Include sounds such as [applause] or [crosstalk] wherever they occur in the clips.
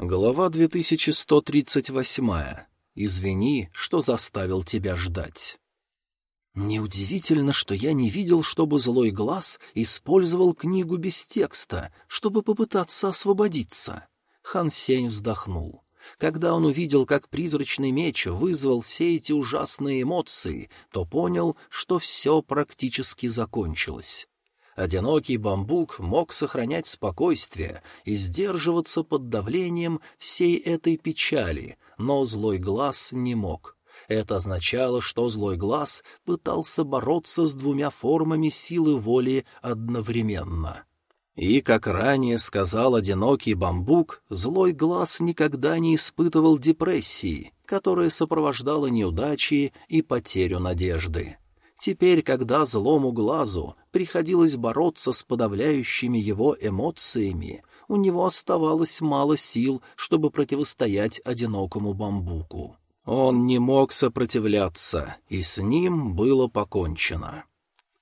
Глава 2138. Извини, что заставил тебя ждать. Неудивительно, что я не видел, чтобы злой глаз использовал книгу без текста, чтобы попытаться освободиться. Хан Сень вздохнул. Когда он увидел, как призрачный меч вызвал все эти ужасные эмоции, то понял, что все практически закончилось. Одинокий бамбук мог сохранять спокойствие и сдерживаться под давлением всей этой печали, но злой глаз не мог. Это означало, что злой глаз пытался бороться с двумя формами силы воли одновременно. И, как ранее сказал одинокий бамбук, злой глаз никогда не испытывал депрессии, которая сопровождала неудачи и потерю надежды. Теперь, когда злому глазу приходилось бороться с подавляющими его эмоциями, у него оставалось мало сил, чтобы противостоять одинокому бамбуку. Он не мог сопротивляться, и с ним было покончено.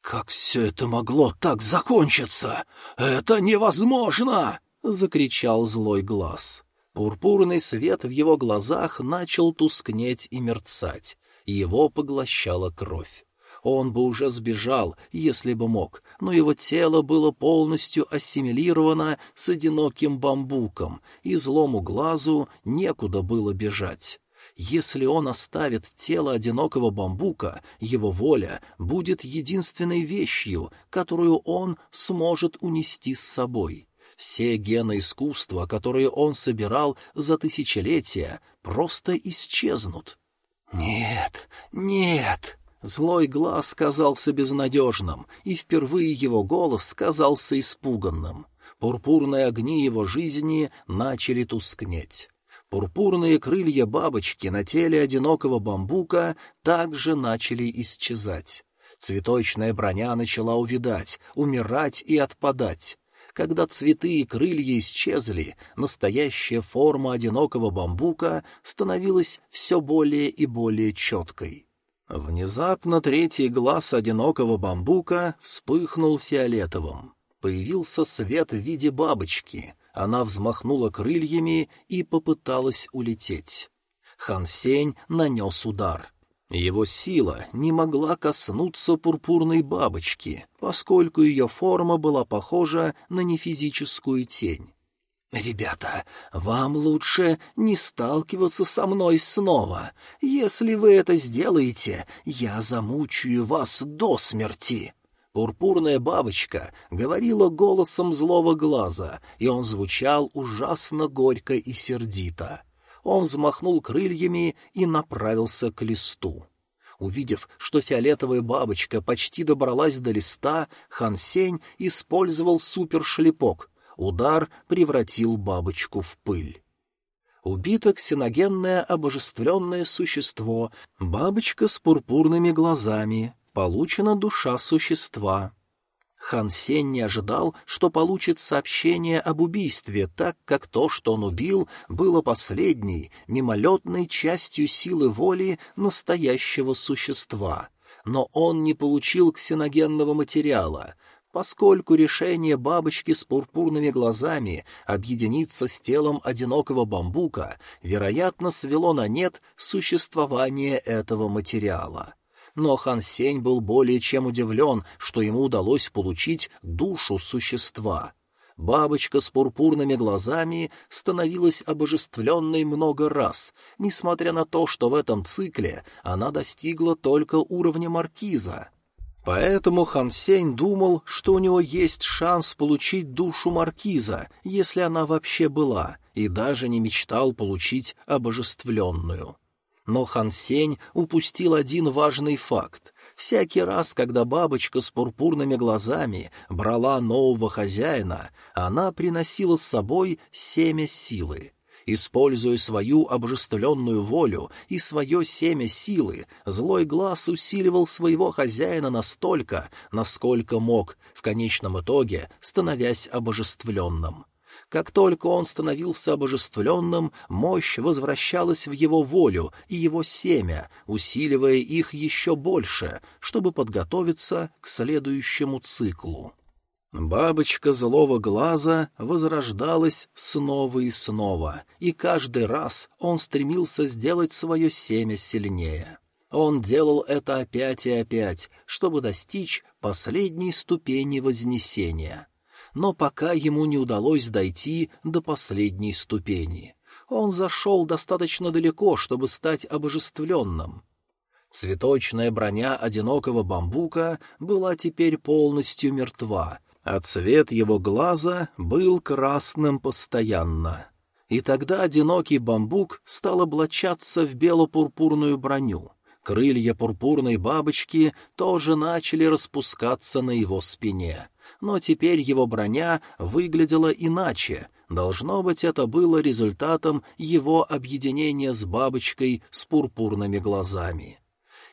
«Как все это могло так закончиться? Это невозможно!» — закричал злой глаз. Пурпурный свет в его глазах начал тускнеть и мерцать, его поглощала кровь. Он бы уже сбежал, если бы мог, но его тело было полностью ассимилировано с одиноким бамбуком, и злому глазу некуда было бежать. Если он оставит тело одинокого бамбука, его воля будет единственной вещью, которую он сможет унести с собой. Все гены искусства, которые он собирал за тысячелетия, просто исчезнут. «Нет, нет!» Злой глаз казался безнадежным, и впервые его голос казался испуганным. Пурпурные огни его жизни начали тускнеть. Пурпурные крылья бабочки на теле одинокого бамбука также начали исчезать. Цветочная броня начала увядать, умирать и отпадать. Когда цветы и крылья исчезли, настоящая форма одинокого бамбука становилась все более и более четкой. Внезапно третий глаз одинокого бамбука вспыхнул фиолетовым. Появился свет в виде бабочки. Она взмахнула крыльями и попыталась улететь. Хан Сень нанес удар. Его сила не могла коснуться пурпурной бабочки, поскольку ее форма была похожа на нефизическую тень. «Ребята, вам лучше не сталкиваться со мной снова. Если вы это сделаете, я замучаю вас до смерти». Пурпурная бабочка говорила голосом злого глаза, и он звучал ужасно горько и сердито. Он взмахнул крыльями и направился к листу. Увидев, что фиолетовая бабочка почти добралась до листа, Хан Сень использовал супершлепок — Удар превратил бабочку в пыль. Убито ксеногенное обожествленное существо, бабочка с пурпурными глазами, получена душа существа. Хан Сень не ожидал, что получит сообщение об убийстве, так как то, что он убил, было последней, мимолетной частью силы воли настоящего существа. Но он не получил ксеногенного материала — поскольку решение бабочки с пурпурными глазами объединиться с телом одинокого бамбука, вероятно, свело на нет существование этого материала. Но Хан Сень был более чем удивлен, что ему удалось получить душу существа. Бабочка с пурпурными глазами становилась обожествленной много раз, несмотря на то, что в этом цикле она достигла только уровня маркиза — Поэтому Хан Сень думал, что у него есть шанс получить душу маркиза, если она вообще была, и даже не мечтал получить обожествленную. Но Хан Сень упустил один важный факт. Всякий раз, когда бабочка с пурпурными глазами брала нового хозяина, она приносила с собой семя силы. Используя свою обожествленную волю и свое семя силы, злой глаз усиливал своего хозяина настолько, насколько мог, в конечном итоге становясь обожествленным. Как только он становился обожествленным, мощь возвращалась в его волю и его семя, усиливая их еще больше, чтобы подготовиться к следующему циклу. Бабочка злого глаза возрождалась снова и снова, и каждый раз он стремился сделать свое семя сильнее. Он делал это опять и опять, чтобы достичь последней ступени вознесения. Но пока ему не удалось дойти до последней ступени. Он зашел достаточно далеко, чтобы стать обожествленным. Цветочная броня одинокого бамбука была теперь полностью мертва, а цвет его глаза был красным постоянно. И тогда одинокий бамбук стал облачаться в бело-пурпурную броню. Крылья пурпурной бабочки тоже начали распускаться на его спине. Но теперь его броня выглядела иначе. Должно быть, это было результатом его объединения с бабочкой с пурпурными глазами.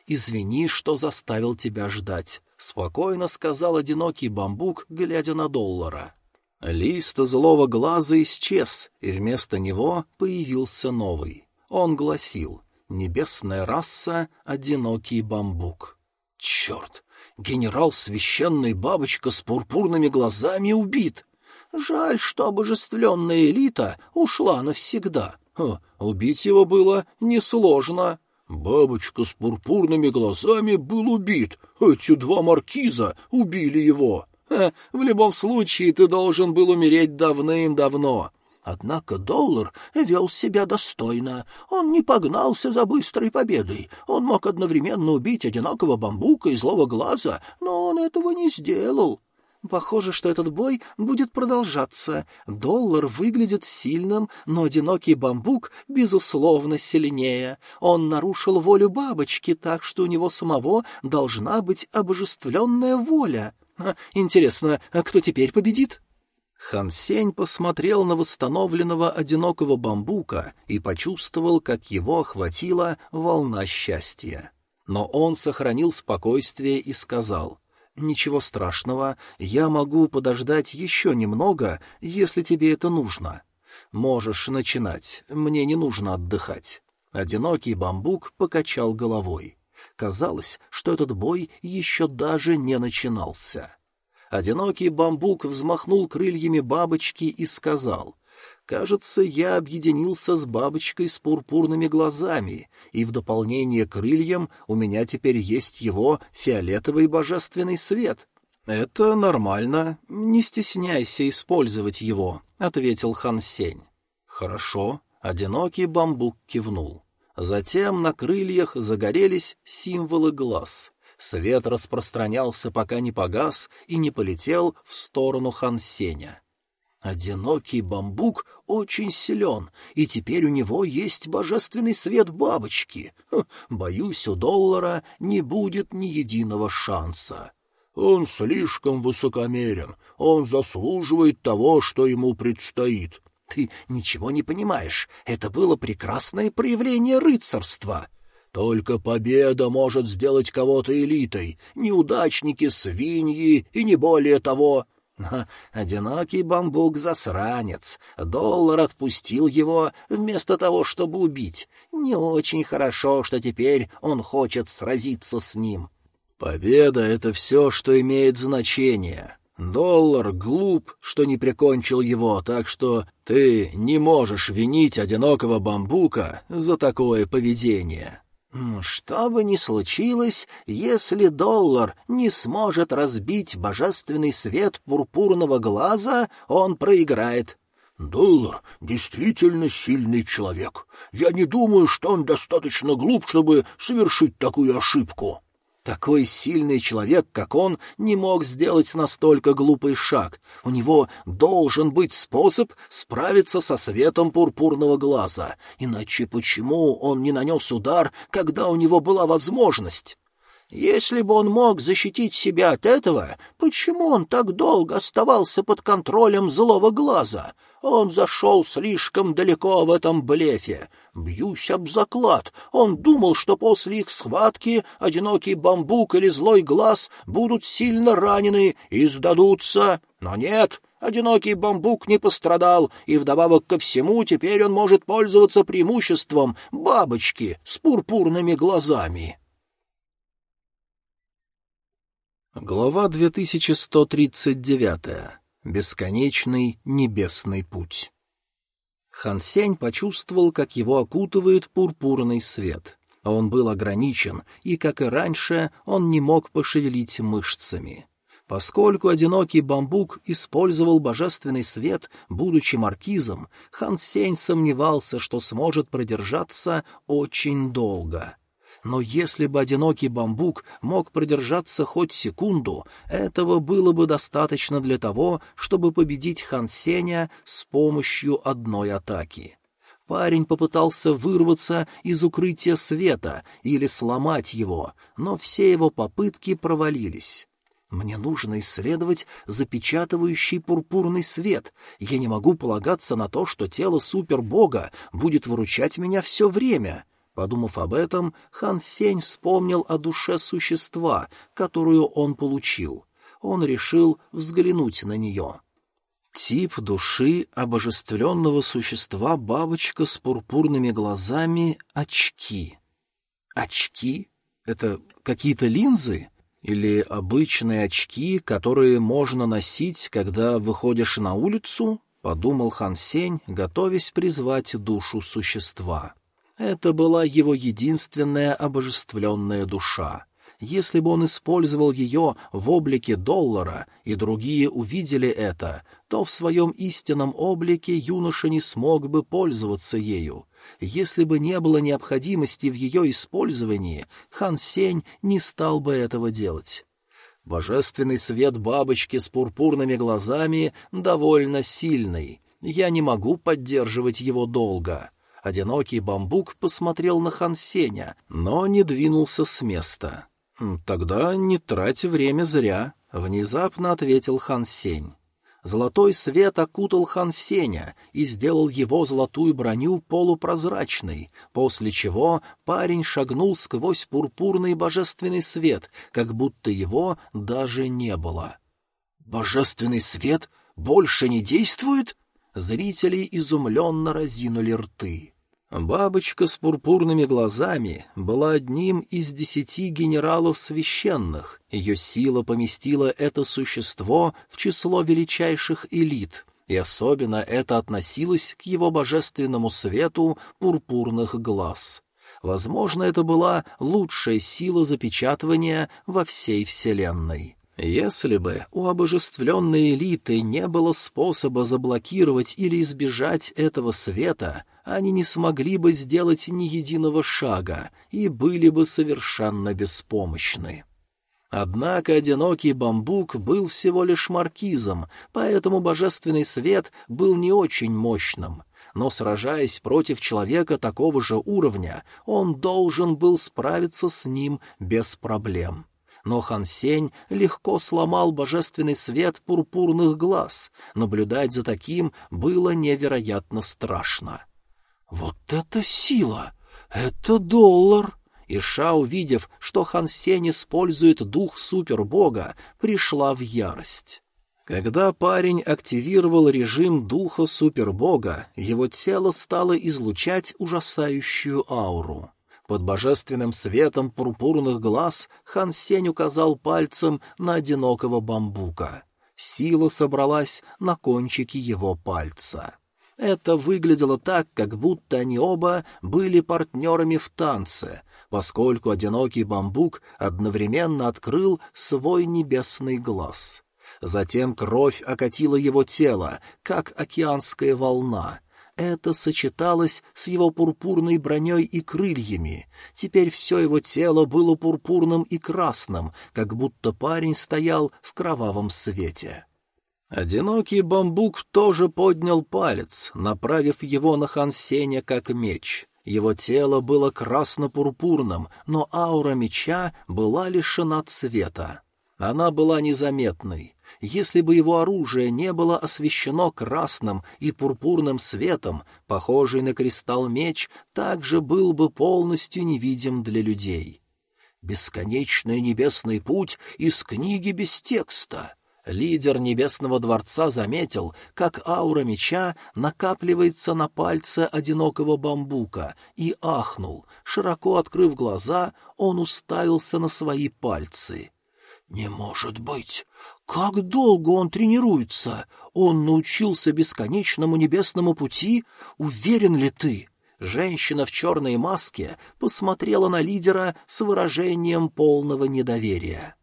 «Извини, что заставил тебя ждать», — спокойно сказал одинокий бамбук, глядя на доллара. Лист злого глаза исчез, и вместо него появился новый. Он гласил Небесная раса — одинокий бамбук. Черт! Генерал священный бабочка с пурпурными глазами убит. Жаль, что обожествленная элита ушла навсегда. Ха, убить его было несложно. Бабочка с пурпурными глазами был убит. Эти два маркиза убили его. Ха, в любом случае ты должен был умереть давным-давно. Однако доллар вел себя достойно. Он не погнался за быстрой победой. Он мог одновременно убить одинокого бамбука и злого глаза, но он этого не сделал. Похоже, что этот бой будет продолжаться. Доллар выглядит сильным, но одинокий бамбук, безусловно, сильнее. Он нарушил волю бабочки, так что у него самого должна быть обожествленная воля. Интересно, а кто теперь победит? Хан Сень посмотрел на восстановленного одинокого бамбука и почувствовал, как его охватила волна счастья. Но он сохранил спокойствие и сказал, «Ничего страшного, я могу подождать еще немного, если тебе это нужно. Можешь начинать, мне не нужно отдыхать». Одинокий бамбук покачал головой. Казалось, что этот бой еще даже не начинался. Одинокий бамбук взмахнул крыльями бабочки и сказал, «Кажется, я объединился с бабочкой с пурпурными глазами, и в дополнение к крыльям у меня теперь есть его фиолетовый божественный свет». «Это нормально, не стесняйся использовать его», — ответил Хан Сень. «Хорошо», — одинокий бамбук кивнул. Затем на крыльях загорелись символы глаз. Свет распространялся, пока не погас и не полетел в сторону Хансеня. Одинокий бамбук очень силен, и теперь у него есть божественный свет бабочки. Ха, боюсь, у доллара не будет ни единого шанса. Он слишком высокомерен, он заслуживает того, что ему предстоит. Ты ничего не понимаешь, это было прекрасное проявление рыцарства. Только победа может сделать кого-то элитой, неудачники — свиньи и не более того. Но [laughs] одинокий бамбук-засранец. Доллар отпустил его вместо того, чтобы убить. Не очень хорошо, что теперь он хочет сразиться с ним. Победа — это все, что имеет значение. Доллар глуп, что не прикончил его, так что ты не можешь винить одинокого бамбука за такое поведение. Что бы ни случилось, если доллар не сможет разбить божественный свет пурпурного глаза, он проиграет. Доллар действительно сильный человек. Я не думаю, что он достаточно глуп, чтобы совершить такую ошибку. Такой сильный человек, как он, не мог сделать настолько глупый шаг. У него должен быть способ справиться со светом пурпурного глаза. Иначе почему он не нанес удар, когда у него была возможность? Если бы он мог защитить себя от этого, почему он так долго оставался под контролем злого глаза? Он зашел слишком далеко в этом блефе. Бьюсь об заклад. Он думал, что после их схватки одинокий бамбук или злой глаз будут сильно ранены и сдадутся. Но нет, одинокий бамбук не пострадал, и вдобавок ко всему теперь он может пользоваться преимуществом бабочки с пурпурными глазами. Глава 2139. Бесконечный небесный путь. Хан Сень почувствовал, как его окутывает пурпурный свет. Он был ограничен, и, как и раньше, он не мог пошевелить мышцами. Поскольку одинокий бамбук использовал божественный свет, будучи маркизом, Хан Сень сомневался, что сможет продержаться очень долго. Но если бы одинокий бамбук мог продержаться хоть секунду, этого было бы достаточно для того, чтобы победить Хан Сеня с помощью одной атаки. Парень попытался вырваться из укрытия света или сломать его, но все его попытки провалились. Мне нужно исследовать запечатывающий пурпурный свет. Я не могу полагаться на то, что тело супербога будет выручать меня все время. Подумав об этом, хан Сень вспомнил о душе существа, которую он получил. Он решил взглянуть на нее. Тип души обожествленного существа бабочка с пурпурными глазами — очки. Очки? Это какие-то линзы? Или обычные очки, которые можно носить, когда выходишь на улицу? — подумал Хан Сень, готовясь призвать душу существа. Это была его единственная обожествленная душа. Если бы он использовал ее в облике доллара, и другие увидели это, то в своем истинном облике юноша не смог бы пользоваться ею. Если бы не было необходимости в ее использовании, Хан Сень не стал бы этого делать. Божественный свет бабочки с пурпурными глазами довольно сильный. Я не могу поддерживать его долго. Одинокий бамбук посмотрел на Хансеня, но не двинулся с места. «Тогда не трать время зря», — внезапно ответил Хансень. Золотой свет окутал Хан Сеня и сделал его золотую броню полупрозрачной, после чего парень шагнул сквозь пурпурный божественный свет, как будто его даже не было. «Божественный свет больше не действует?» Зрители изумленно разинули рты. Бабочка с пурпурными глазами была одним из десяти генералов священных. Ее сила поместила это существо в число величайших элит, и особенно это относилось к его божественному свету пурпурных глаз. Возможно, это была лучшая сила запечатывания во всей Вселенной. Если бы у обожествленной элиты не было способа заблокировать или избежать этого света, они не смогли бы сделать ни единого шага и были бы совершенно беспомощны. Однако одинокий бамбук был всего лишь маркизом, поэтому божественный свет был не очень мощным. Но, сражаясь против человека такого же уровня, он должен был справиться с ним без проблем но Хан Сень легко сломал божественный свет пурпурных глаз. Наблюдать за таким было невероятно страшно. «Вот это сила! Это доллар!» Иша, увидев, что Хан Сень использует дух супербога, пришла в ярость. Когда парень активировал режим духа супербога, его тело стало излучать ужасающую ауру. Под божественным светом пурпурных глаз хан Сень указал пальцем на одинокого бамбука. Сила собралась на кончике его пальца. Это выглядело так, как будто они оба были партнерами в танце, поскольку одинокий бамбук одновременно открыл свой небесный глаз. Затем кровь окатила его тело, как океанская волна, это сочеталось с его пурпурной броней и крыльями. Теперь все его тело было пурпурным и красным, как будто парень стоял в кровавом свете. Одинокий бамбук тоже поднял палец, направив его на Хансеня как меч. Его тело было красно-пурпурным, но аура меча была лишена цвета. Она была незаметной. Если бы его оружие не было освещено красным и пурпурным светом, похожий на кристалл меч также был бы полностью невидим для людей. «Бесконечный небесный путь из книги без текста». Лидер Небесного Дворца заметил, как аура меча накапливается на пальце одинокого бамбука, и ахнул. Широко открыв глаза, он уставился на свои пальцы. «Не может быть! Как долго он тренируется? Он научился бесконечному небесному пути? Уверен ли ты?» Женщина в черной маске посмотрела на лидера с выражением полного недоверия.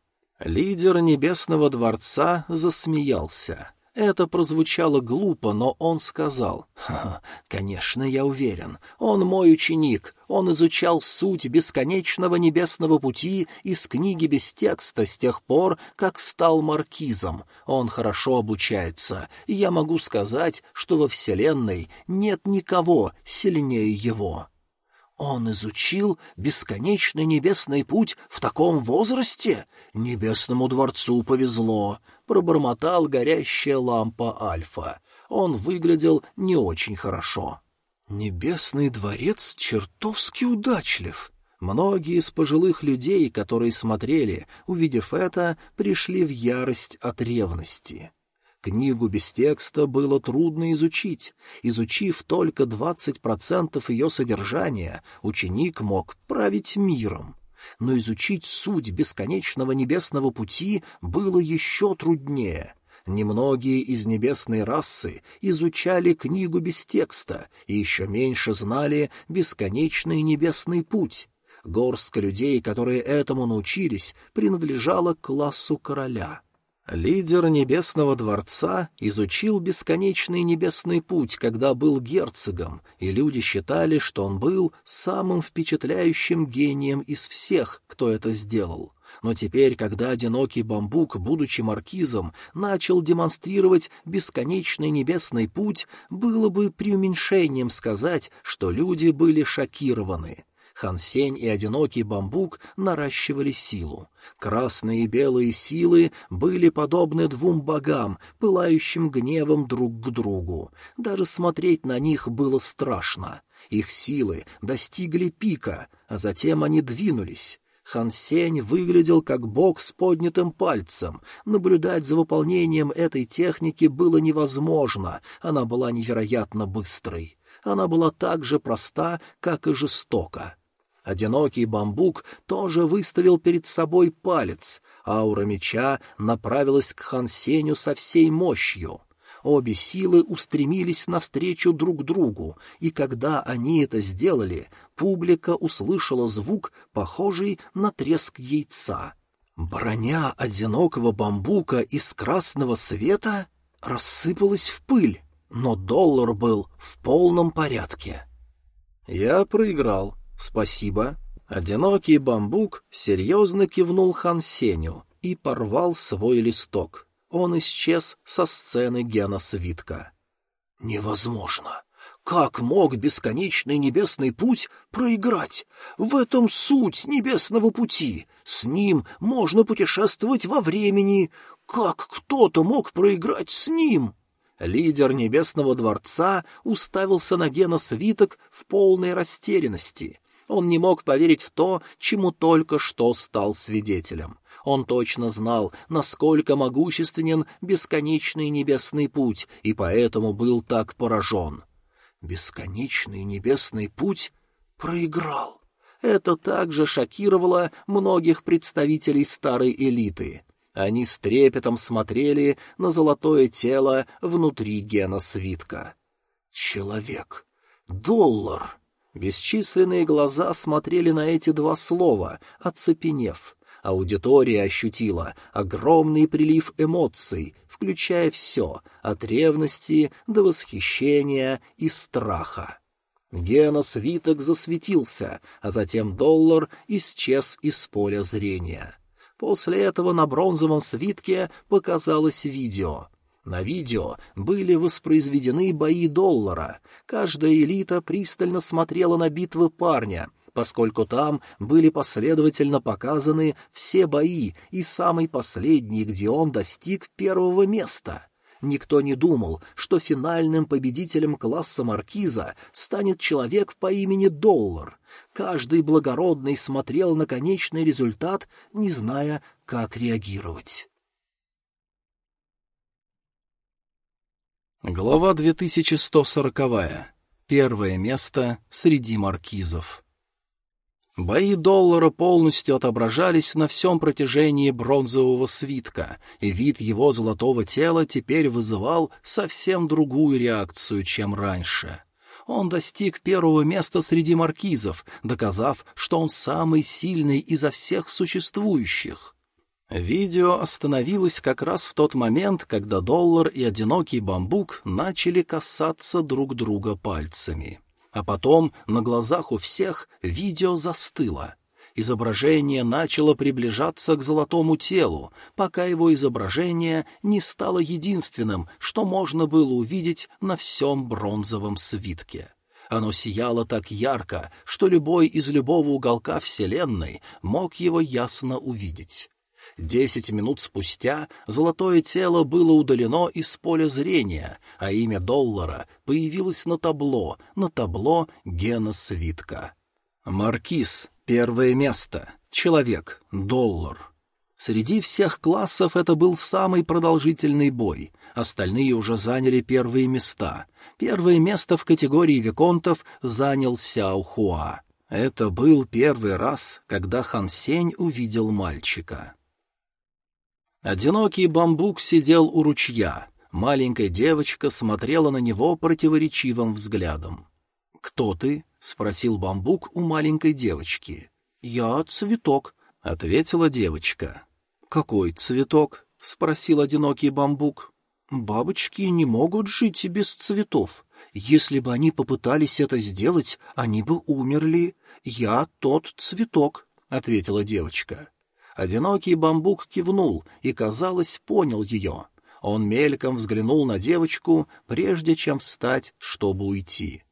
Лидер Небесного Дворца засмеялся. Это прозвучало глупо, но он сказал, «Ха, «Конечно, я уверен. Он мой ученик. Он изучал суть бесконечного небесного пути из книги без текста с тех пор, как стал маркизом. Он хорошо обучается, и я могу сказать, что во Вселенной нет никого сильнее его». Он изучил бесконечный небесный путь в таком возрасте? Небесному дворцу повезло пробормотал горящая лампа Альфа. Он выглядел не очень хорошо. «Небесный дворец чертовски удачлив», Многие из пожилых людей, которые смотрели, увидев это, пришли в ярость от ревности. Книгу без текста было трудно изучить. Изучив только двадцать процентов ее содержания, ученик мог править миром но изучить суть бесконечного небесного пути было еще труднее. Немногие из небесной расы изучали книгу без текста и еще меньше знали бесконечный небесный путь. Горстка людей, которые этому научились, принадлежала к классу короля — Лидер Небесного Дворца изучил бесконечный небесный путь, когда был герцогом, и люди считали, что он был самым впечатляющим гением из всех, кто это сделал. Но теперь, когда одинокий бамбук, будучи маркизом, начал демонстрировать бесконечный небесный путь, было бы преуменьшением сказать, что люди были шокированы. Хансень и одинокий бамбук наращивали силу. Красные и белые силы были подобны двум богам, пылающим гневом друг к другу. Даже смотреть на них было страшно. Их силы достигли пика, а затем они двинулись. Хансень выглядел как бог с поднятым пальцем. Наблюдать за выполнением этой техники было невозможно, она была невероятно быстрой. Она была так же проста, как и жестока. Одинокий бамбук тоже выставил перед собой палец, аура меча направилась к Хансеню со всей мощью. Обе силы устремились навстречу друг другу, и когда они это сделали, публика услышала звук, похожий на треск яйца. Броня одинокого бамбука из красного света рассыпалась в пыль, но доллар был в полном порядке. «Я проиграл», «Спасибо». Одинокий бамбук серьезно кивнул Хан Сеню и порвал свой листок. Он исчез со сцены Гена Свитка. «Невозможно! Как мог бесконечный небесный путь проиграть? В этом суть небесного пути. С ним можно путешествовать во времени. Как кто-то мог проиграть с ним?» Лидер Небесного Дворца уставился на Гена Свиток в полной растерянности. Он не мог поверить в то, чему только что стал свидетелем. Он точно знал, насколько могущественен бесконечный небесный путь, и поэтому был так поражен. Бесконечный небесный путь проиграл. Это также шокировало многих представителей старой элиты. Они с трепетом смотрели на золотое тело внутри гена свитка. Человек. Доллар. Бесчисленные глаза смотрели на эти два слова, оцепенев. Аудитория ощутила огромный прилив эмоций, включая все, от ревности до восхищения и страха. Гена свиток засветился, а затем доллар исчез из поля зрения. После этого на бронзовом свитке показалось видео. На видео были воспроизведены бои доллара. Каждая элита пристально смотрела на битвы парня, поскольку там были последовательно показаны все бои и самый последний, где он достиг первого места. Никто не думал, что финальным победителем класса маркиза станет человек по имени Доллар. Каждый благородный смотрел на конечный результат, не зная, как реагировать. Глава 2140. Первое место среди маркизов. Бои доллара полностью отображались на всем протяжении бронзового свитка, и вид его золотого тела теперь вызывал совсем другую реакцию, чем раньше. Он достиг первого места среди маркизов, доказав, что он самый сильный изо всех существующих. Видео остановилось как раз в тот момент, когда доллар и одинокий бамбук начали касаться друг друга пальцами. А потом на глазах у всех видео застыло. Изображение начало приближаться к золотому телу, пока его изображение не стало единственным, что можно было увидеть на всем бронзовом свитке. Оно сияло так ярко, что любой из любого уголка Вселенной мог его ясно увидеть. Десять минут спустя золотое тело было удалено из поля зрения, а имя доллара появилось на табло, на табло Гена Свитка. Маркиз — первое место, человек — доллар. Среди всех классов это был самый продолжительный бой, остальные уже заняли первые места. Первое место в категории виконтов занял Сяо Хуа. Это был первый раз, когда Хан Сень увидел мальчика. Одинокий бамбук сидел у ручья. Маленькая девочка смотрела на него противоречивым взглядом. «Кто ты?» — спросил бамбук у маленькой девочки. «Я цветок», — ответила девочка. «Какой цветок?» — спросил одинокий бамбук. «Бабочки не могут жить без цветов. Если бы они попытались это сделать, они бы умерли. Я тот цветок», — ответила девочка. Одинокий бамбук кивнул и, казалось, понял ее. Он мельком взглянул на девочку, прежде чем встать, чтобы уйти.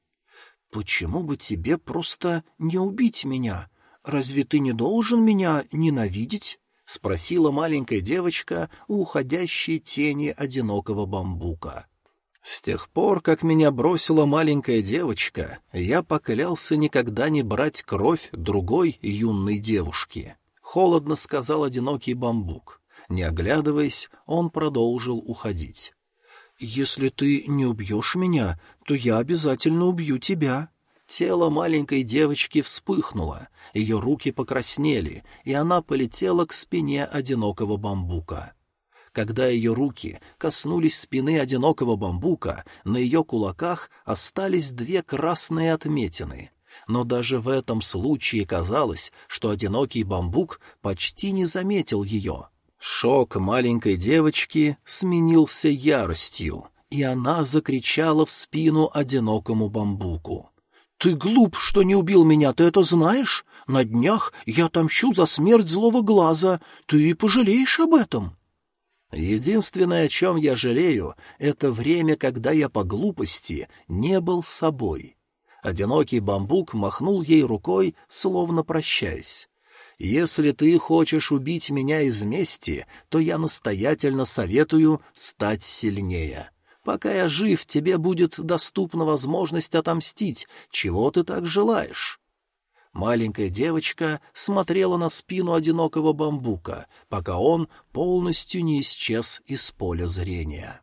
«Почему бы тебе просто не убить меня? Разве ты не должен меня ненавидеть?» — спросила маленькая девочка у уходящей тени одинокого бамбука. С тех пор, как меня бросила маленькая девочка, я поклялся никогда не брать кровь другой юной девушки. Холодно сказал одинокий бамбук. Не оглядываясь, он продолжил уходить. «Если ты не убьешь меня, то я обязательно убью тебя». Тело маленькой девочки вспыхнуло, ее руки покраснели, и она полетела к спине одинокого бамбука. Когда ее руки коснулись спины одинокого бамбука, на ее кулаках остались две красные отметины но даже в этом случае казалось, что одинокий бамбук почти не заметил ее. Шок маленькой девочки сменился яростью, и она закричала в спину одинокому бамбуку. «Ты глуп, что не убил меня, ты это знаешь? На днях я отомщу за смерть злого глаза, ты пожалеешь об этом?» Единственное, о чем я жалею, это время, когда я по глупости не был собой. Одинокий бамбук махнул ей рукой, словно прощаясь. «Если ты хочешь убить меня из мести, то я настоятельно советую стать сильнее. Пока я жив, тебе будет доступна возможность отомстить, чего ты так желаешь». Маленькая девочка смотрела на спину одинокого бамбука, пока он полностью не исчез из поля зрения.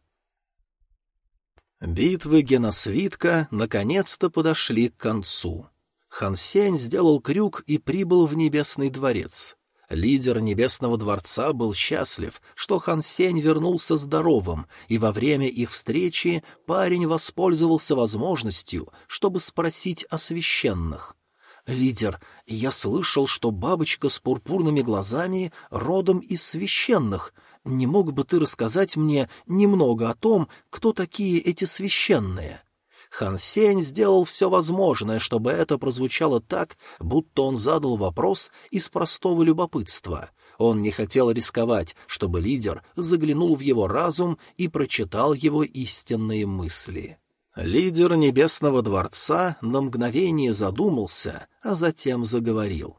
Битвы Геносвитка наконец-то подошли к концу. Хансень сделал крюк и прибыл в Небесный дворец. Лидер Небесного дворца был счастлив, что Хансень вернулся здоровым, и во время их встречи парень воспользовался возможностью, чтобы спросить о священных. «Лидер, я слышал, что бабочка с пурпурными глазами родом из священных. Не мог бы ты рассказать мне немного о том, кто такие эти священные?» Хан Сень сделал все возможное, чтобы это прозвучало так, будто он задал вопрос из простого любопытства. Он не хотел рисковать, чтобы лидер заглянул в его разум и прочитал его истинные мысли. Лидер Небесного Дворца на мгновение задумался, а затем заговорил.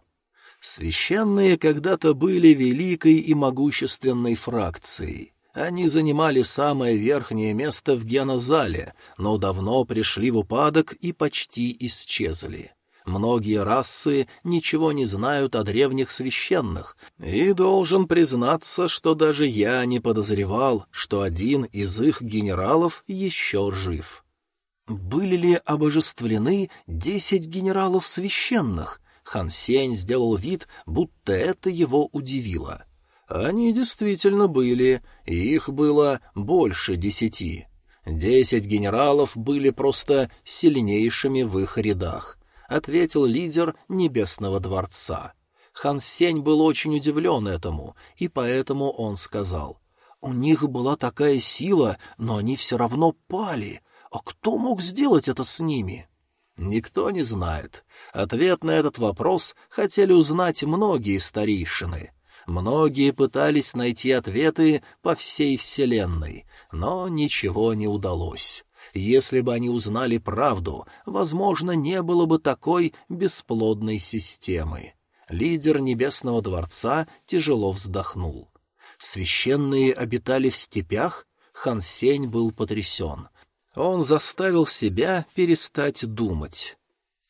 Священные когда-то были великой и могущественной фракцией. Они занимали самое верхнее место в генозале, но давно пришли в упадок и почти исчезли. Многие расы ничего не знают о древних священных, и должен признаться, что даже я не подозревал, что один из их генералов еще жив. Были ли обожествлены десять генералов священных? Хан Сень сделал вид, будто это его удивило. Они действительно были, и их было больше десяти. Десять генералов были просто сильнейшими в их рядах, — ответил лидер Небесного дворца. Хан Сень был очень удивлен этому, и поэтому он сказал, «У них была такая сила, но они все равно пали. А кто мог сделать это с ними?» Никто не знает. Ответ на этот вопрос хотели узнать многие старейшины. Многие пытались найти ответы по всей Вселенной, но ничего не удалось. Если бы они узнали правду, возможно, не было бы такой бесплодной системы. Лидер Небесного Дворца тяжело вздохнул. Священные обитали в степях? Хан Сень был потрясен. Он заставил себя перестать думать.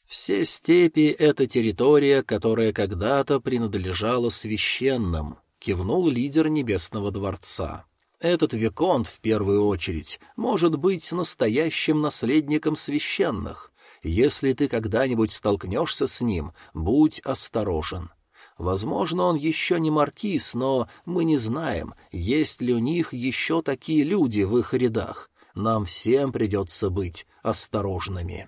Все степи — это территория, которая когда-то принадлежала священным, кивнул лидер Небесного Дворца. Этот Виконт, в первую очередь, может быть настоящим наследником священных. Если ты когда-нибудь столкнешься с ним, будь осторожен. Возможно, он еще не маркиз, но мы не знаем, есть ли у них еще такие люди в их рядах. Нам всем придется быть осторожными.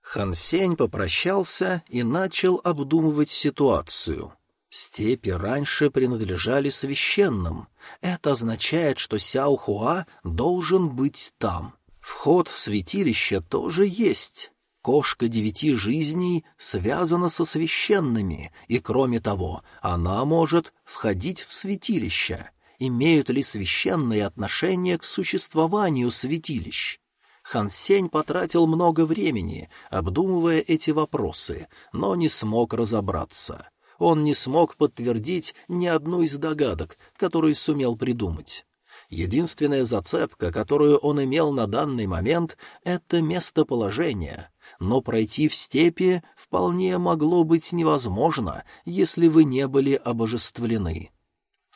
Хансень попрощался и начал обдумывать ситуацию. Степи раньше принадлежали священным. Это означает, что Сяо Хуа должен быть там. Вход в святилище тоже есть. Кошка девяти жизней связана со священными, и, кроме того, она может входить в святилище имеют ли священные отношения к существованию святилищ. Хан Сень потратил много времени, обдумывая эти вопросы, но не смог разобраться. Он не смог подтвердить ни одну из догадок, которые сумел придумать. Единственная зацепка, которую он имел на данный момент, — это местоположение. Но пройти в степи вполне могло быть невозможно, если вы не были обожествлены.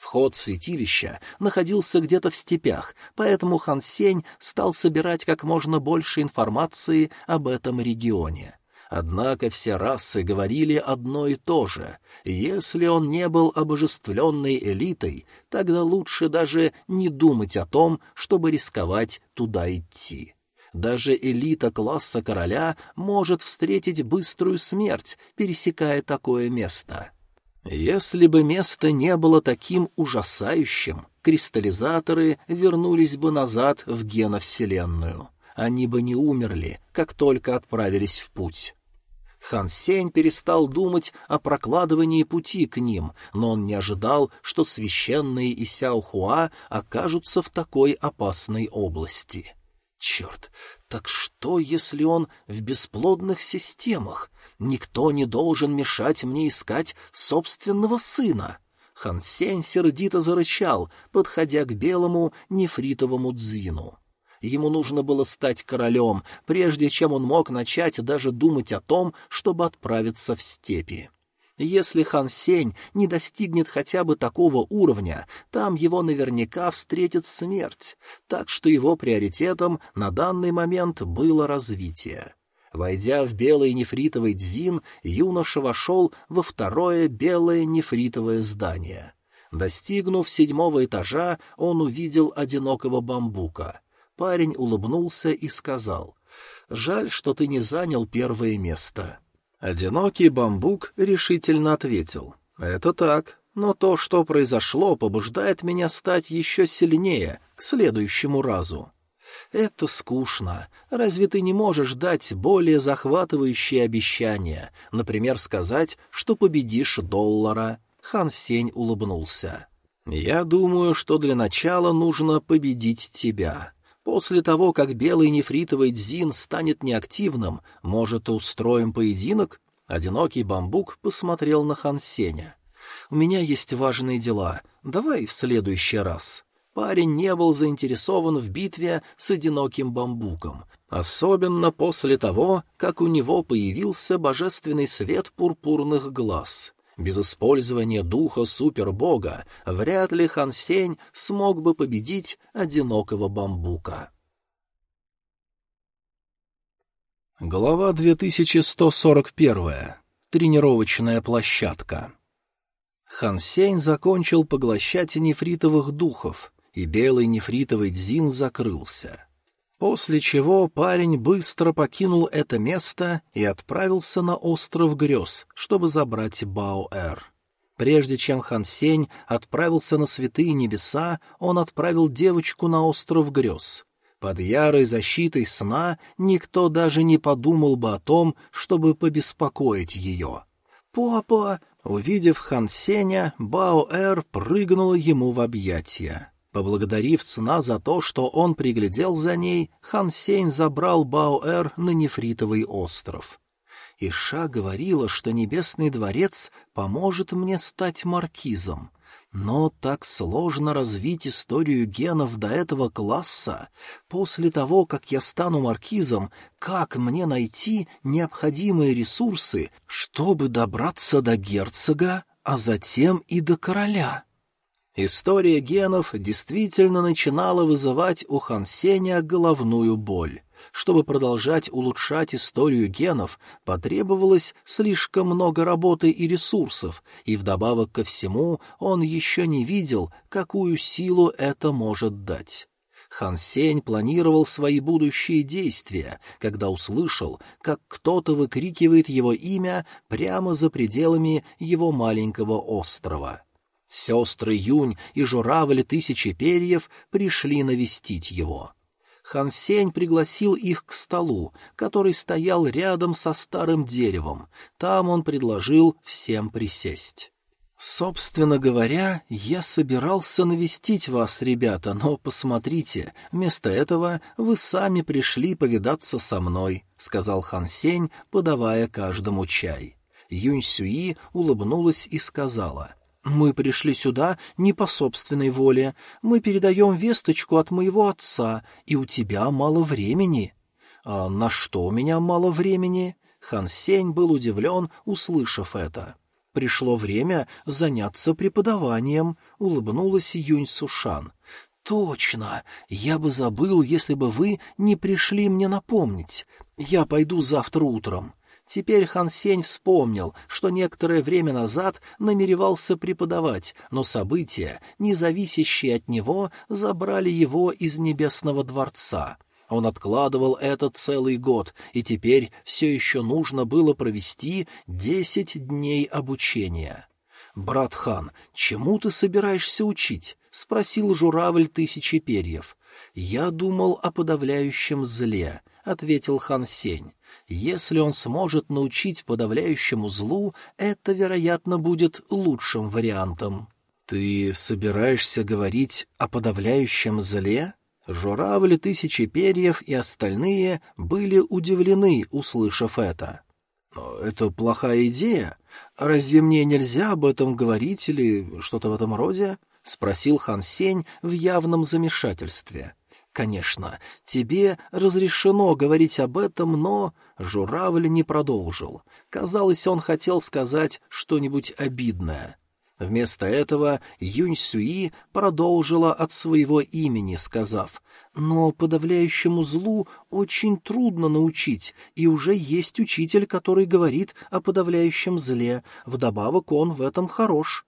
Вход в святилище находился где-то в степях, поэтому Хан Сень стал собирать как можно больше информации об этом регионе. Однако все расы говорили одно и то же. Если он не был обожествленной элитой, тогда лучше даже не думать о том, чтобы рисковать туда идти. Даже элита класса короля может встретить быструю смерть, пересекая такое место. Если бы место не было таким ужасающим, кристаллизаторы вернулись бы назад в геновселенную. Они бы не умерли, как только отправились в путь. Хан Сень перестал думать о прокладывании пути к ним, но он не ожидал, что священные и Сяо Хуа окажутся в такой опасной области. Черт, так что, если он в бесплодных системах? Никто не должен мешать мне искать собственного сына. Хан Сень сердито зарычал, подходя к белому нефритовому дзину. Ему нужно было стать королем, прежде чем он мог начать даже думать о том, чтобы отправиться в степи. Если Хан Сень не достигнет хотя бы такого уровня, там его наверняка встретит смерть, так что его приоритетом на данный момент было развитие. Войдя в белый нефритовый дзин, юноша вошел во второе белое нефритовое здание. Достигнув седьмого этажа, он увидел одинокого бамбука. Парень улыбнулся и сказал, «Жаль, что ты не занял первое место». Одинокий бамбук решительно ответил, «Это так, но то, что произошло, побуждает меня стать еще сильнее к следующему разу». Это скучно. Разве ты не можешь дать более захватывающие обещания? Например, сказать, что победишь доллара?» Хан Сень улыбнулся. «Я думаю, что для начала нужно победить тебя. После того, как белый нефритовый дзин станет неактивным, может, устроим поединок?» Одинокий бамбук посмотрел на Хан Сеня. «У меня есть важные дела. Давай в следующий раз». Парень не был заинтересован в битве с одиноким бамбуком, особенно после того, как у него появился божественный свет пурпурных глаз. Без использования духа супербога вряд ли Хан Сень смог бы победить одинокого бамбука. Глава 2141. Тренировочная площадка. Хан Сень закончил поглощать нефритовых духов, и белый нефритовый дзин закрылся. После чего парень быстро покинул это место и отправился на остров грез, чтобы забрать Баоэр. Прежде чем Хан Сень отправился на святые небеса, он отправил девочку на остров грез. Под ярой защитой сна никто даже не подумал бы о том, чтобы побеспокоить ее. «Папа!» Увидев Хан Сеня, Баоэр прыгнула ему в объятия. Поблагодарив сна за то, что он приглядел за ней, Хан Сень забрал Баоэр на Нефритовый остров. Иша говорила, что Небесный дворец поможет мне стать маркизом. Но так сложно развить историю генов до этого класса. После того, как я стану маркизом, как мне найти необходимые ресурсы, чтобы добраться до герцога, а затем и до короля? История генов действительно начинала вызывать у Хансеня головную боль. Чтобы продолжать улучшать историю генов, потребовалось слишком много работы и ресурсов, и вдобавок ко всему он еще не видел, какую силу это может дать. Хан Сень планировал свои будущие действия, когда услышал, как кто-то выкрикивает его имя прямо за пределами его маленького острова. Сестры Юнь и журавль Тысячи Перьев пришли навестить его. Хан Сень пригласил их к столу, который стоял рядом со старым деревом. Там он предложил всем присесть. «Собственно говоря, я собирался навестить вас, ребята, но посмотрите, вместо этого вы сами пришли повидаться со мной», — сказал Хан Сень, подавая каждому чай. Юнь Сюи улыбнулась и сказала — «Мы пришли сюда не по собственной воле. Мы передаем весточку от моего отца, и у тебя мало времени». «А на что у меня мало времени?» Хан Сень был удивлен, услышав это. «Пришло время заняться преподаванием», — улыбнулась Юнь Сушан. «Точно! Я бы забыл, если бы вы не пришли мне напомнить. Я пойду завтра утром. Теперь Хан Сень вспомнил, что некоторое время назад намеревался преподавать, но события, не зависящие от него, забрали его из Небесного дворца. Он откладывал это целый год, и теперь все еще нужно было провести десять дней обучения. «Брат Хан, чему ты собираешься учить?» — спросил журавль тысячи перьев. «Я думал о подавляющем зле», — ответил Хан Сень. Если он сможет научить подавляющему злу, это, вероятно, будет лучшим вариантом. «Ты собираешься говорить о подавляющем зле?» Журавли Тысячи Перьев и остальные были удивлены, услышав это. «Это плохая идея. Разве мне нельзя об этом говорить или что-то в этом роде?» — спросил Хан Сень в явном замешательстве. «Конечно, тебе разрешено говорить об этом, но...» Журавль не продолжил. Казалось, он хотел сказать что-нибудь обидное. Вместо этого Юнь Сюи продолжила от своего имени, сказав, «Но подавляющему злу очень трудно научить, и уже есть учитель, который говорит о подавляющем зле, вдобавок он в этом хорош».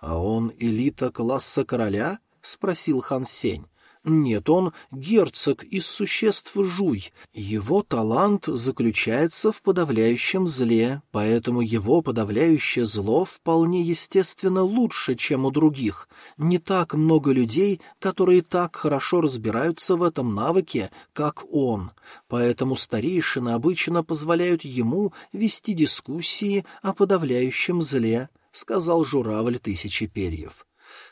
«А он элита класса короля?» — спросил Хан Сень. Нет, он герцог из существ жуй. Его талант заключается в подавляющем зле, поэтому его подавляющее зло вполне естественно лучше, чем у других. Не так много людей, которые так хорошо разбираются в этом навыке, как он. Поэтому старейшины обычно позволяют ему вести дискуссии о подавляющем зле, — сказал журавль тысячи перьев.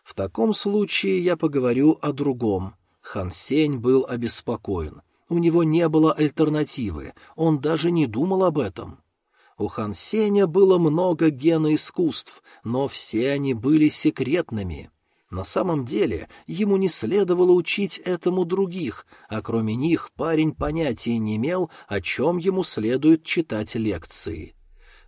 В таком случае я поговорю о другом. Хан Сень был обеспокоен. У него не было альтернативы, он даже не думал об этом. У Хан Сеня было много геноискусств, но все они были секретными. На самом деле ему не следовало учить этому других, а кроме них парень понятия не имел, о чем ему следует читать лекции.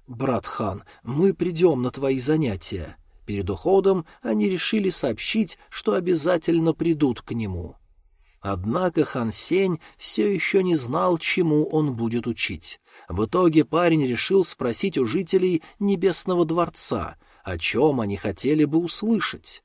«Брат Хан, мы придем на твои занятия». Перед уходом они решили сообщить, что обязательно придут к нему. Однако Хан Сень все еще не знал, чему он будет учить. В итоге парень решил спросить у жителей Небесного дворца, о чем они хотели бы услышать.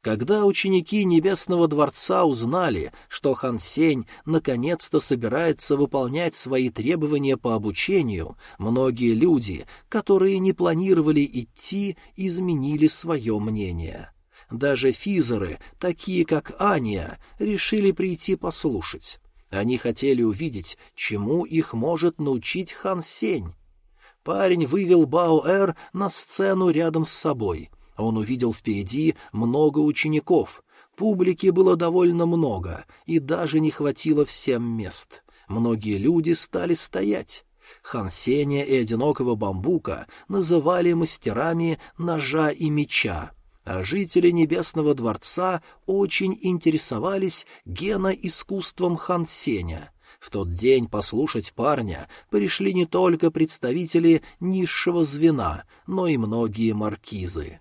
Когда ученики Небесного дворца узнали, что Хан Сень наконец-то собирается выполнять свои требования по обучению, многие люди, которые не планировали идти, изменили свое мнение. Даже физеры, такие как Аня, решили прийти послушать. Они хотели увидеть, чему их может научить Хан Сень. Парень вывел Баоэр на сцену рядом с собой — он увидел впереди много учеников. Публики было довольно много, и даже не хватило всем мест. Многие люди стали стоять. Хан Сеня и одинокого бамбука называли мастерами ножа и меча, а жители Небесного дворца очень интересовались геноискусством Хан Сеня. В тот день послушать парня пришли не только представители низшего звена, но и многие маркизы.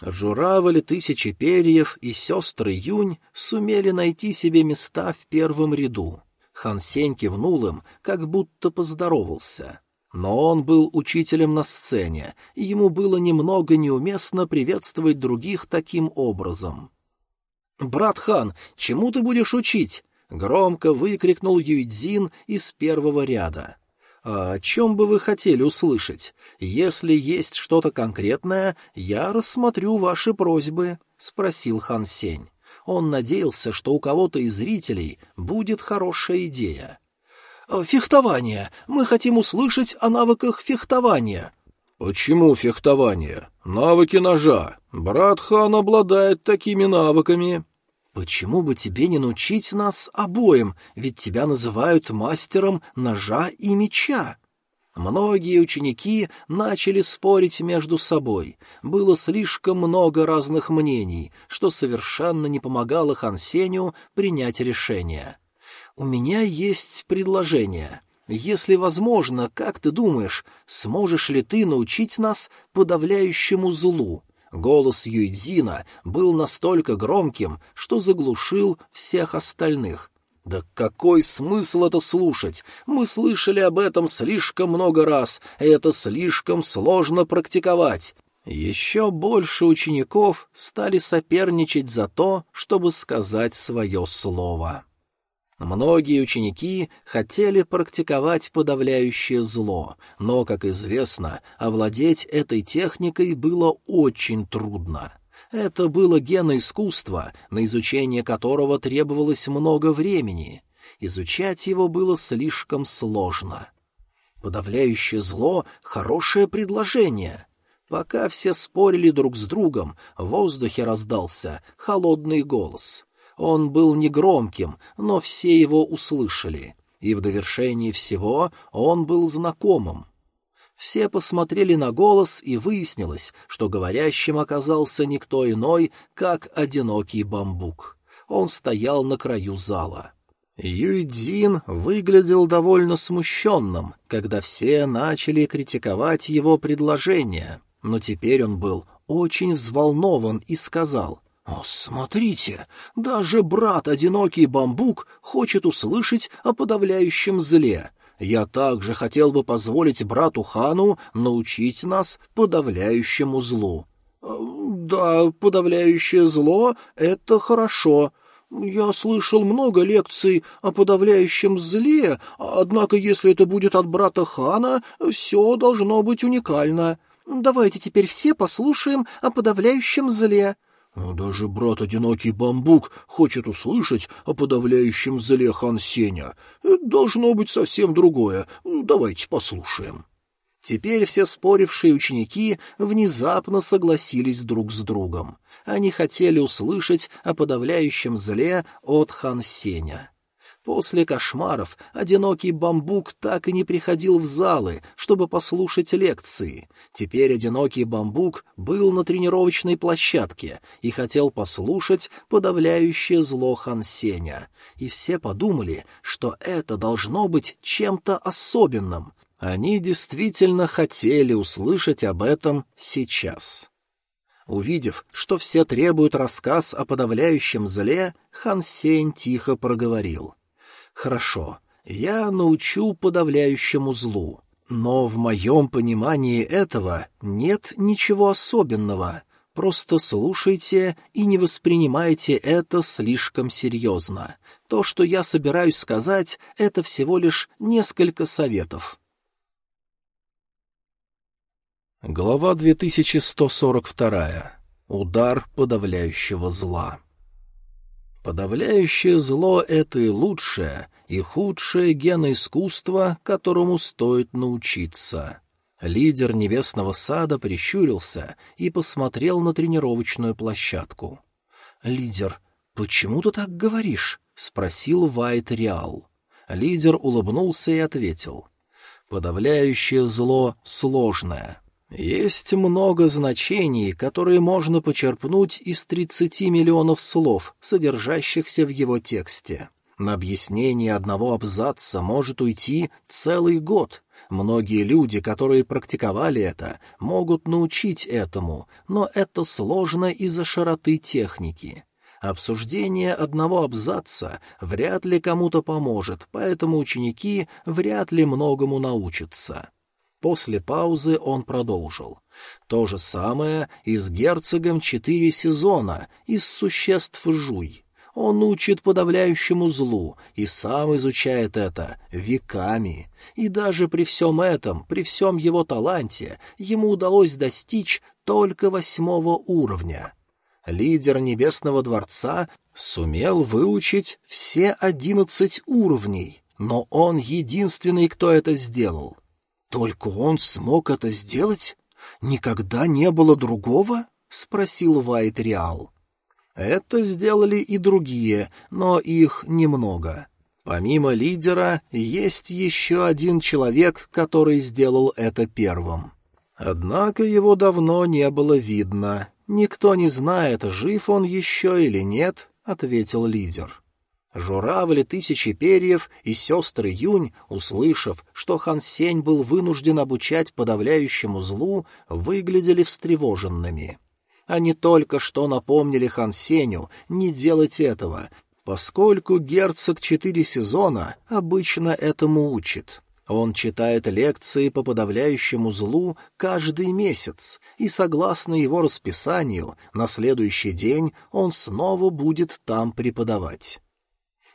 Журавль Тысячи Перьев и сестры Юнь сумели найти себе места в первом ряду. Хан Сень кивнул им, как будто поздоровался. Но он был учителем на сцене, и ему было немного неуместно приветствовать других таким образом. «Брат Хан, чему ты будешь учить?» — громко выкрикнул Юйдзин из первого ряда. «А о чем бы вы хотели услышать? Если есть что-то конкретное, я рассмотрю ваши просьбы», — спросил Хан Сень. Он надеялся, что у кого-то из зрителей будет хорошая идея. «Э, «Фехтование. Мы хотим услышать о навыках фехтования». «Почему фехтование? Навыки ножа. Брат Хан обладает такими навыками». «Почему бы тебе не научить нас обоим, ведь тебя называют мастером ножа и меча?» Многие ученики начали спорить между собой. Было слишком много разных мнений, что совершенно не помогало Хансеню принять решение. «У меня есть предложение. Если возможно, как ты думаешь, сможешь ли ты научить нас подавляющему злу?» Голос Юйдзина был настолько громким, что заглушил всех остальных. «Да какой смысл это слушать? Мы слышали об этом слишком много раз, и это слишком сложно практиковать». Еще больше учеников стали соперничать за то, чтобы сказать свое слово. Многие ученики хотели практиковать подавляющее зло, но, как известно, овладеть этой техникой было очень трудно. Это было геноискусство, на изучение которого требовалось много времени. Изучать его было слишком сложно. Подавляющее зло — хорошее предложение. Пока все спорили друг с другом, в воздухе раздался холодный голос — он был негромким, но все его услышали, и в довершении всего он был знакомым. Все посмотрели на голос, и выяснилось, что говорящим оказался никто иной, как одинокий бамбук. Он стоял на краю зала. Юйдзин выглядел довольно смущенным, когда все начали критиковать его предложение, но теперь он был очень взволнован и сказал — «О, смотрите, даже брат-одинокий бамбук хочет услышать о подавляющем зле. Я также хотел бы позволить брату Хану научить нас подавляющему злу». «Э, «Да, подавляющее зло — это хорошо», «Я слышал много лекций о подавляющем зле, однако если это будет от брата Хана, все должно быть уникально. Давайте теперь все послушаем о подавляющем зле», даже брат-одинокий бамбук хочет услышать о подавляющем зле Хан Сеня. Это должно быть совсем другое. Давайте послушаем. Теперь все спорившие ученики внезапно согласились друг с другом. Они хотели услышать о подавляющем зле от Хан Сеня. После кошмаров одинокий бамбук так и не приходил в залы, чтобы послушать лекции. Теперь одинокий бамбук был на тренировочной площадке и хотел послушать подавляющее зло Хансеня. И все подумали, что это должно быть чем-то особенным. Они действительно хотели услышать об этом сейчас. Увидев, что все требуют рассказ о подавляющем зле, Хан Сень тихо проговорил. «Хорошо, я научу подавляющему злу, но в моем понимании этого нет ничего особенного. Просто слушайте и не воспринимайте это слишком серьезно. То, что я собираюсь сказать, это всего лишь несколько советов. Глава 2142. Удар подавляющего зла. Подавляющее зло — это и лучшее, и худшее геноискусство, которому стоит научиться. Лидер небесного сада прищурился и посмотрел на тренировочную площадку. «Лидер, почему ты так говоришь?» — спросил Вайт Реал. Лидер улыбнулся и ответил. «Подавляющее зло сложное. Есть много значений, которые можно почерпнуть из тридцати миллионов слов, содержащихся в его тексте. На объяснение одного абзаца может уйти целый год, Многие люди, которые практиковали это, могут научить этому, но это сложно из-за широты техники. Обсуждение одного абзаца вряд ли кому-то поможет, поэтому ученики вряд ли многому научатся. После паузы он продолжил. То же самое и с герцогом четыре сезона, из существ жуй. Он учит подавляющему злу и сам изучает это веками. И даже при всем этом, при всем его таланте, ему удалось достичь только восьмого уровня. Лидер Небесного Дворца сумел выучить все одиннадцать уровней, но он единственный, кто это сделал. Только он смог это сделать? Никогда не было другого? — спросил Вайт Реал. Это сделали и другие, но их немного. Помимо лидера, есть еще один человек, который сделал это первым. Однако его давно не было видно. Никто не знает, жив он еще или нет, — ответил лидер. Журавли тысячи перьев и сестры Юнь, услышав, что Хан Сень был вынужден обучать подавляющему злу, выглядели встревоженными. Они только что напомнили Хан Сеню не делать этого, поскольку герцог четыре сезона обычно этому учит. Он читает лекции по подавляющему злу каждый месяц, и, согласно его расписанию, на следующий день он снова будет там преподавать.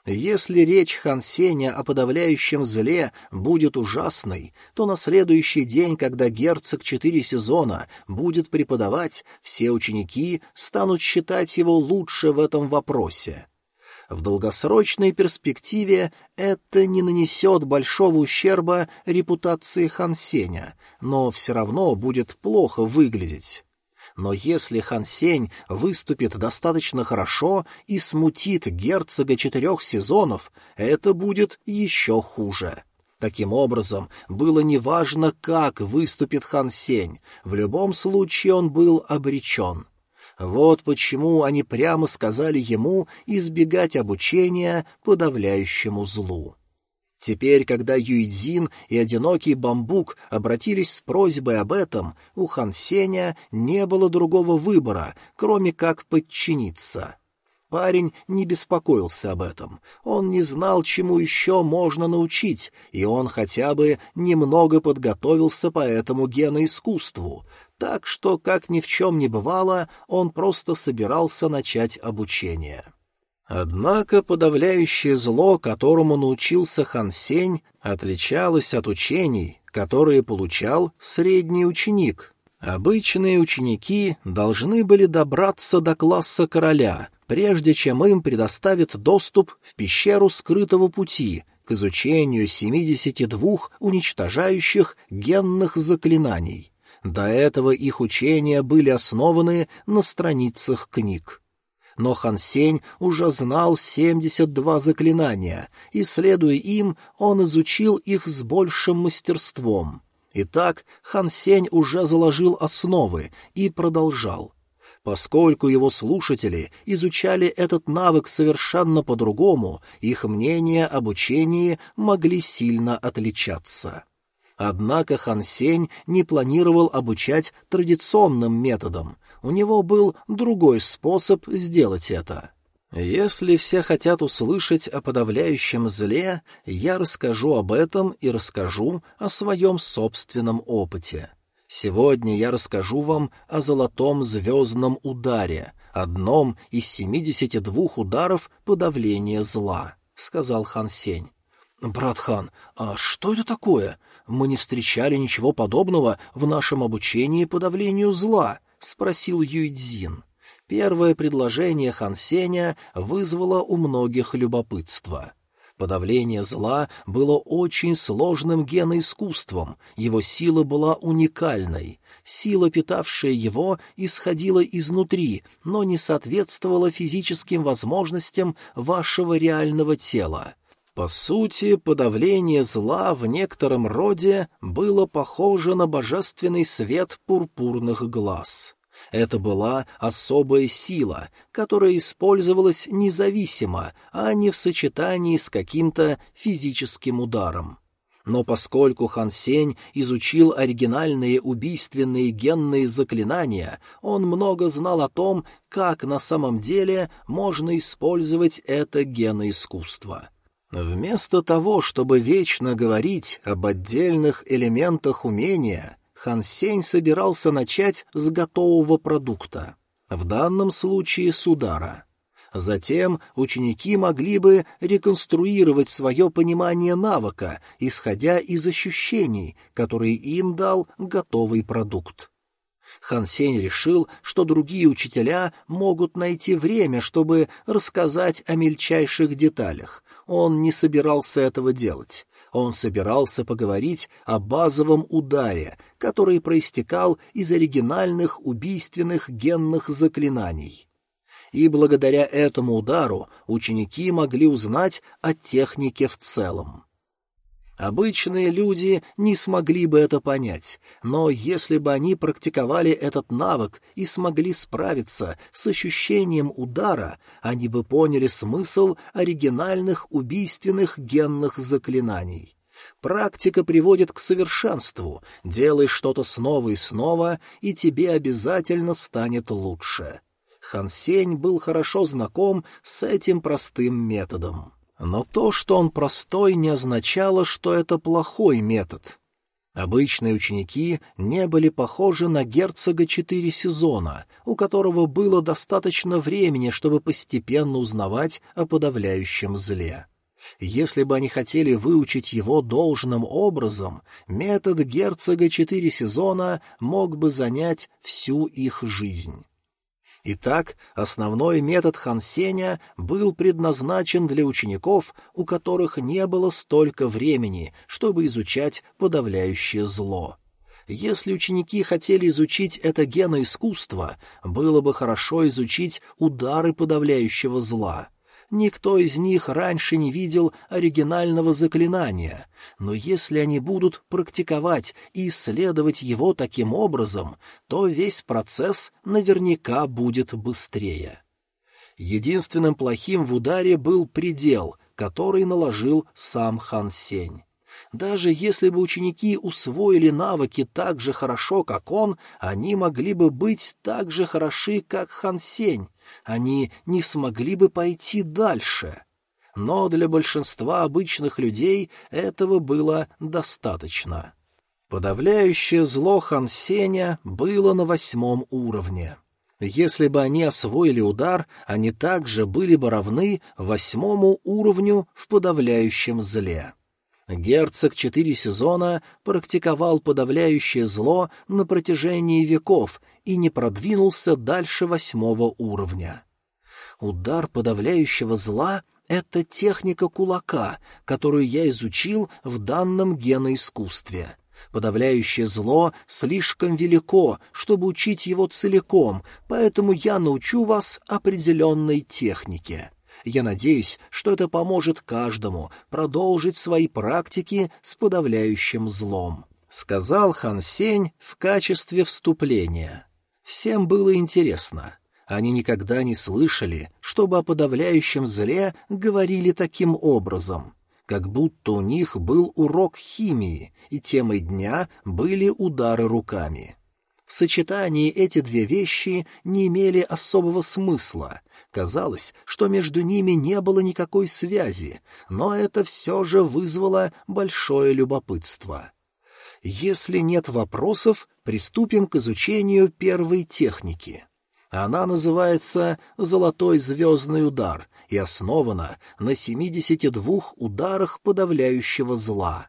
Если речь Хан Сеня о подавляющем зле будет ужасной, то на следующий день, когда герцог четыре сезона будет преподавать, все ученики станут считать его лучше в этом вопросе. В долгосрочной перспективе это не нанесет большого ущерба репутации Хан Сеня, но все равно будет плохо выглядеть. Но если Хан Сень выступит достаточно хорошо и смутит герцога четырех сезонов, это будет еще хуже. Таким образом, было неважно, как выступит Хан Сень, в любом случае он был обречен. Вот почему они прямо сказали ему избегать обучения подавляющему злу. Теперь, когда Юйдзин и одинокий бамбук обратились с просьбой об этом, у Хан Сеня не было другого выбора, кроме как подчиниться. Парень не беспокоился об этом. Он не знал, чему еще можно научить, и он хотя бы немного подготовился по этому геноискусству, так что, как ни в чем не бывало, он просто собирался начать обучение. Однако подавляющее зло, которому научился Хан Сень, отличалось от учений, которые получал средний ученик. Обычные ученики должны были добраться до класса короля, прежде чем им предоставят доступ в пещеру скрытого пути к изучению 72 уничтожающих генных заклинаний. До этого их учения были основаны на страницах книг но Хан Сень уже знал семьдесят два заклинания, и, следуя им, он изучил их с большим мастерством. Итак, Хан Сень уже заложил основы и продолжал. Поскольку его слушатели изучали этот навык совершенно по-другому, их мнения об учении могли сильно отличаться. Однако Хан Сень не планировал обучать традиционным методом, у него был другой способ сделать это. Если все хотят услышать о подавляющем зле, я расскажу об этом и расскажу о своем собственном опыте. Сегодня я расскажу вам о золотом звездном ударе, одном из семидесяти двух ударов подавления зла, — сказал Хан Сень. — Брат Хан, а что это такое? Мы не встречали ничего подобного в нашем обучении подавлению зла, — спросил Юйцзин. Первое предложение Хан Сеня вызвало у многих любопытство. Подавление зла было очень сложным геноискусством, его сила была уникальной. Сила, питавшая его, исходила изнутри, но не соответствовала физическим возможностям вашего реального тела. По сути, подавление зла в некотором роде было похоже на божественный свет пурпурных глаз. Это была особая сила, которая использовалась независимо, а не в сочетании с каким-то физическим ударом. Но поскольку Хан Сень изучил оригинальные убийственные генные заклинания, он много знал о том, как на самом деле можно использовать это геноискусство. Вместо того, чтобы вечно говорить об отдельных элементах умения, Хан Сень собирался начать с готового продукта, в данном случае с удара. Затем ученики могли бы реконструировать свое понимание навыка, исходя из ощущений, которые им дал готовый продукт. Хан Сень решил, что другие учителя могут найти время, чтобы рассказать о мельчайших деталях. Он не собирался этого делать. Он собирался поговорить о базовом ударе, который проистекал из оригинальных убийственных генных заклинаний. И благодаря этому удару ученики могли узнать о технике в целом. Обычные люди не смогли бы это понять, но если бы они практиковали этот навык и смогли справиться с ощущением удара, они бы поняли смысл оригинальных убийственных генных заклинаний. Практика приводит к совершенству, делай что-то снова и снова, и тебе обязательно станет лучше. Хан Сень был хорошо знаком с этим простым методом. Но то, что он простой, не означало, что это плохой метод. Обычные ученики не были похожи на герцога четыре сезона, у которого было достаточно времени, чтобы постепенно узнавать о подавляющем зле. Если бы они хотели выучить его должным образом, метод герцога четыре сезона мог бы занять всю их жизнь. Итак, основной метод Хансеня был предназначен для учеников, у которых не было столько времени, чтобы изучать подавляющее зло. Если ученики хотели изучить это геноискусство, было бы хорошо изучить удары подавляющего зла — Никто из них раньше не видел оригинального заклинания, но если они будут практиковать и исследовать его таким образом, то весь процесс наверняка будет быстрее. Единственным плохим в ударе был предел, который наложил сам Хан Сень. Даже если бы ученики усвоили навыки так же хорошо, как он, они могли бы быть так же хороши, как Хан Сень, они не смогли бы пойти дальше. Но для большинства обычных людей этого было достаточно. Подавляющее зло Хан Сеня было на восьмом уровне. Если бы они освоили удар, они также были бы равны восьмому уровню в подавляющем зле. Герцог четыре сезона практиковал подавляющее зло на протяжении веков и не продвинулся дальше восьмого уровня. Удар подавляющего зла — это техника кулака, которую я изучил в данном геноискусстве. Подавляющее зло слишком велико, чтобы учить его целиком, поэтому я научу вас определенной технике. Я надеюсь, что это поможет каждому продолжить свои практики с подавляющим злом», — сказал Хан Сень в качестве вступления. Всем было интересно. Они никогда не слышали, чтобы о подавляющем зле говорили таким образом, как будто у них был урок химии, и темой дня были удары руками. В сочетании эти две вещи не имели особого смысла. Казалось, что между ними не было никакой связи, но это все же вызвало большое любопытство. Если нет вопросов, приступим к изучению первой техники. Она называется «Золотой звездный удар» и основана на 72 ударах подавляющего зла.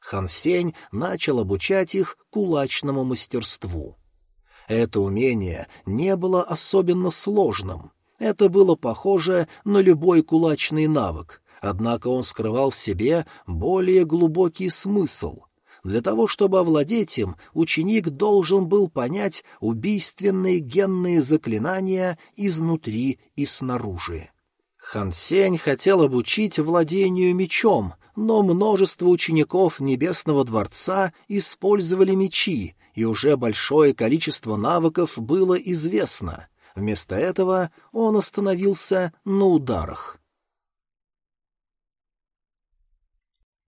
Хансень начал обучать их кулачному мастерству. Это умение не было особенно сложным. Это было похоже на любой кулачный навык, однако он скрывал в себе более глубокий смысл. Для того, чтобы овладеть им, ученик должен был понять убийственные генные заклинания изнутри и снаружи. Хан Сень хотел обучить владению мечом, но множество учеников Небесного Дворца использовали мечи, и уже большое количество навыков было известно. Вместо этого он остановился на ударах.